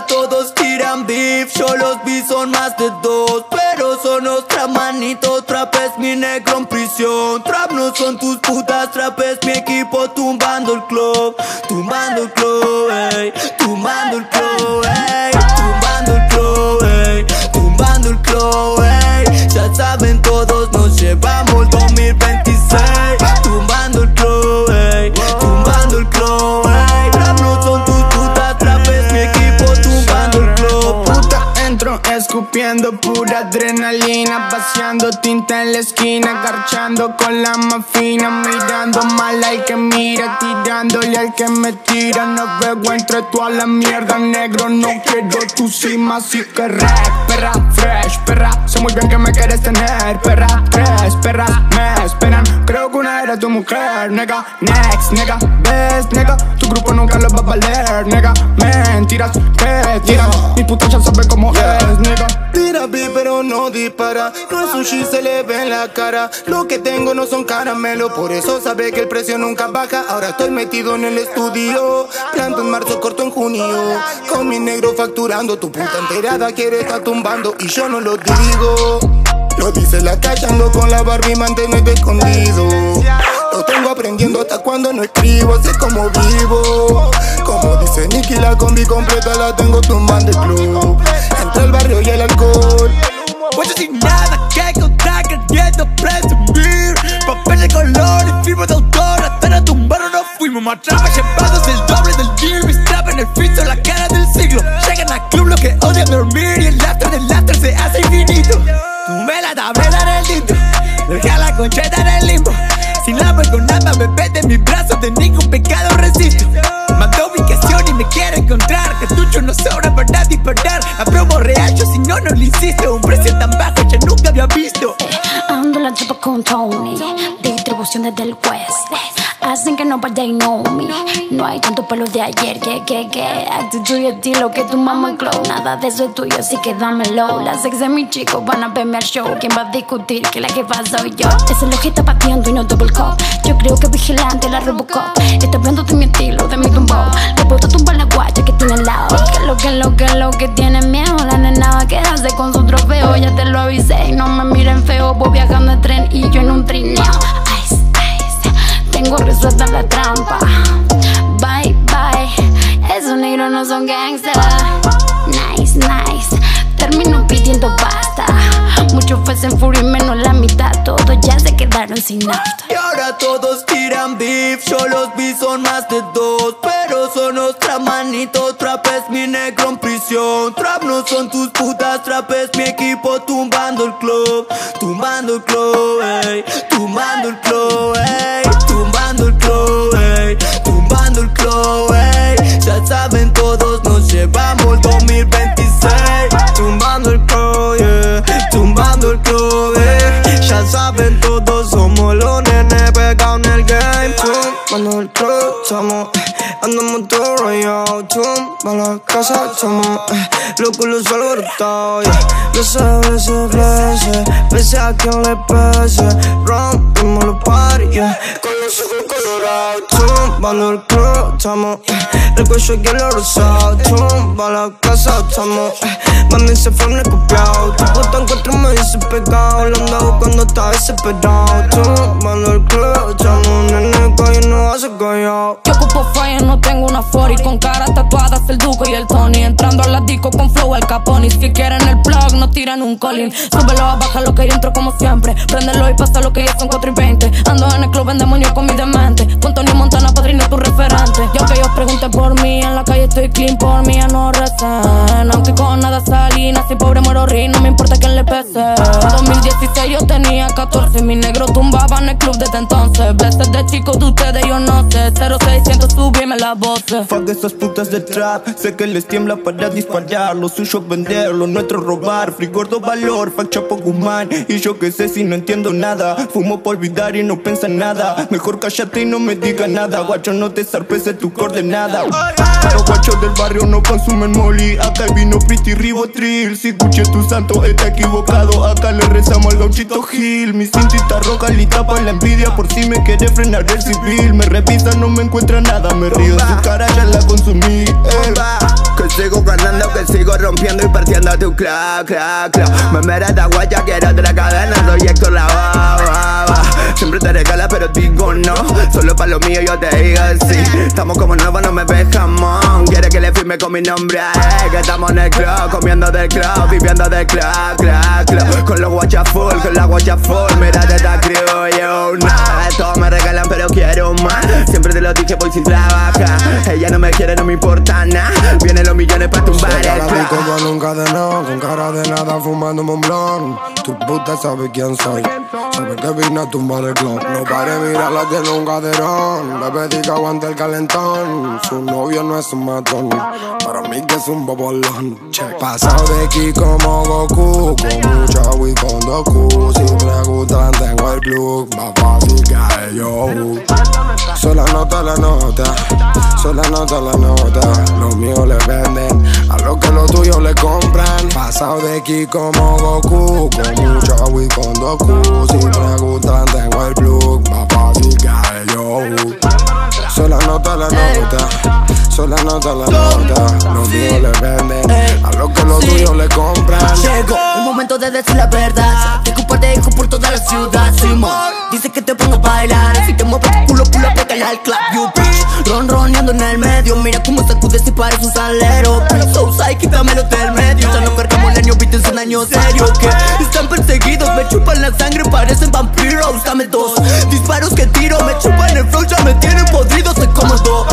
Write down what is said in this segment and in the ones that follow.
todos tiran beef Yo los vi son más de dos. Pero son otra manito Trap es mi negro en prisión. Trap no son tus putas Trap es mi equipo tumbando el club Tumbando el club, ey Tumbando el club, ey Tumbando el club, ey Tumbando el club, ey. Ya saben todos nos llevamos 2026 escupiendo pura adrenalina Vaciando tinta en la esquina Garchando con la más fina Mirando mal al que mira Tirándole al que me tira. No veo entre toda la mierda Negro, no quiero tu cima Así que rap, perra, fresh, perra. Sé muy bien que me quieres tener Perra, tres perras me esperan. Creo que una era tu mujer Nega, next, nega, ves, nega. Tu grupo nunca lo va a valer Nega, mentiras que tiran Mi puta ya sabe cómo es, nega Pero no dispara. No es un shit, se le ve en la cara. Lo que tengo no son caramelo Por eso sabe que el precio nunca baja. Ahora estoy metido en el estudio. Planto en marzo, corto en junio. Con mi negro facturando Tu puta enterada quiere estar tumbando. Y yo no lo digo. Lo dice la calle, ando con la Barbie mantenerte escondido. Lo tengo aprendiendo hasta cuando no escribo Sé cómo vivo. Como dice Nicky, la combi completa la tengo tumbando el club el barrio y el alcohol. Pues sin nada que contar queriendo presumir. Papel de color y firma de autor Hasta la tumbaron no fuimos. Más trapa llevados el doble del deal. Mis en el piso, la cara del siglo. Llegan al club lo que odian dormir Y el lastre del lastre se hace infinito. Tumbé la tableta en el intro Dejé la concheta en el limbo. Sin la nada me de mis brazos De ningún pecado resisto. Mandó ubicación y me quiero encontrar Cartucho no sobra para disparar. Si no, no lo hiciste Un precio tan bajo ya nunca había visto Ando la chapa con Tony, distribución desde el West. Hacen que no vaya y know me. No hay tanto pelo de ayer, que, que, que. Actitud y estilo que tu mamá clown. Nada de eso es tuyo, así que dámelo. Las ex de mis chicos van a verme al show. ¿Quién va a discutir que la jefa soy yo? Ese lo que está pateando y no double cup. Yo creo que vigilante la Robocop. Está hablando de mi estilo, Voy viajando en tren y yo en un trineo. Ice, ice. Tengo resuelta la trampa. Bye, bye. Esos negros no son gangsters. Nice, nice. Termino pidiendo basta. Fue en furia y menos la mitad. Todos ya se quedaron sin nafta. Y ahora todos tiran beef, yo los vi son más de dos Pero son otra manito, trap es mi negro en prisión Trap no son tus putas, trap es mi equipo tumbando el club Tumbando el club, ey, tumbando el club, Andamos todo rayado Tumba la casa, somos los alborotados yeah. Veces, veces, veces Veces a quien le pese Rompimos los parties yeah. Con los ojos colorados Tumbando el club, estamos El cuello y el rosado Tumba la casa, estamos Mami se fue en copiado Tu puta encuentro me dice pegado La andaba cuando estaba desesperado Tumbando el club, callado Yo. Ocupo fire, no tengo una 40 Con caras tatuadas, el Duco y el Tony. Entrando a la disco con flow, el Capone Si quieren el plug, no tiran un colín Súbelo a baja lo que hay dentro como siempre. Préndelo y pasa lo que ya son 4 y 20 Ando en el club en demonio con mi demente Con Tony tu referente. Y aunque ellos pregunten por mí En la calle estoy clean, por mí ya no recen Aunque con nada salí, nací pobre, muero ri No me importa quién le pese. 2016 yo tenía 14 Mi negro tumbaba en el club desde entonces. Veces de chicos de ustedes yo no sé. 0600 subirme la voz Fuck esas putas de trap Sé que les tiembla para disparar. Lo suyo vender, lo nuestro es robar. Free gordo valor, fuck Chapo Guzmán. Y yo que sé si no entiendo nada. Fumo por olvidar y no piensa en nada. Mejor cállate y no me diga nada Guacho te zarpes de tu coordenada. Los guachos del barrio no consumen molly. Acá hay vino piti ribotril. Si escuché tu santo está equivocado. Acá le rezamos al gauchito Gil. Mi cintita roja le tapa la envidia. Por si me quiere frenar el civil. Me revisa, no me encuentra nada. Me río en su cara, ya la consumí eh. Que sigo ganando, que sigo rompiendo y partiendo tu clac, clac, clac Me merece guaya, quiero otra digo no. Solo para lo mío yo te digo sí. Estamos como nuevos, no me ves jamón. Quiere que le firme con mi nombre, eh, Que estamos en el club, comiendo del club Viviendo del club, clac, clac Con los guachas full, con la guacha full. Mira de esta yo Nada, todos me regalan pero quiero más. Siempre te lo dije, voy sin trabajar. Ella no me quiere, no me importa nada. Vienen los millones para tumbar el club con un cadenón, con cara de nada fumando un blon Tu puta sabe quién soy. Sabe que vine a tumbar el club No pare, mira, la tiene un caderón Le pedí que aguante el calentón. Su novio no es un matón. Para mí que es un bobolón. Pasado de aquí como Goku Con mucha y con Doku Si preguntan tengo el plug. Más fácil que yo Solo nota la nota Solo nota la nota Los míos le venden A lo que los tuyos le compran. Pasado de aquí como Goku Con mucha agua y con Doku. Si preguntan tengo el plug Más fácil que yo Solo nota la nota Solo nota la nota Los míos le venden A lo que los tuyos le compran. Llegó el momento de decir la verdad. Te comparte hijo por toda la ciudad Simón. Dice que te pongo a bailar. Si te mueves pégale al club You bitch. Ron, roneando en el medio Mira cómo sacudes y parece un salero So sai, quítamelo del medio. Ya no cargamos año, viste, es un año serio Que están perseguidos Me chupan la sangre, parecen vampiros Dame dos. Disparos que tiro Me chupan el flow, ya me tienen podrido Soy como dos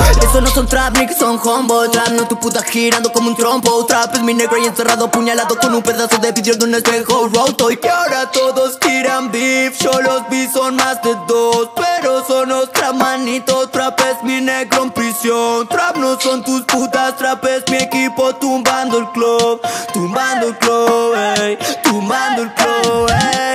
son trap, ni que son hombo Trap no tu puta girando como un trompo. Trap es mi negro y encerrado Puñalado con un pedazo de vidrio de un espejo roto. Y que ahora todos tiran beef Yo los vi son más de dos. Pero son otra manito Trap es mi negro en prisión. Trap no son tus putas Trap es mi equipo tumbando el club. Tumbando el club, ey Tumbando el club, ey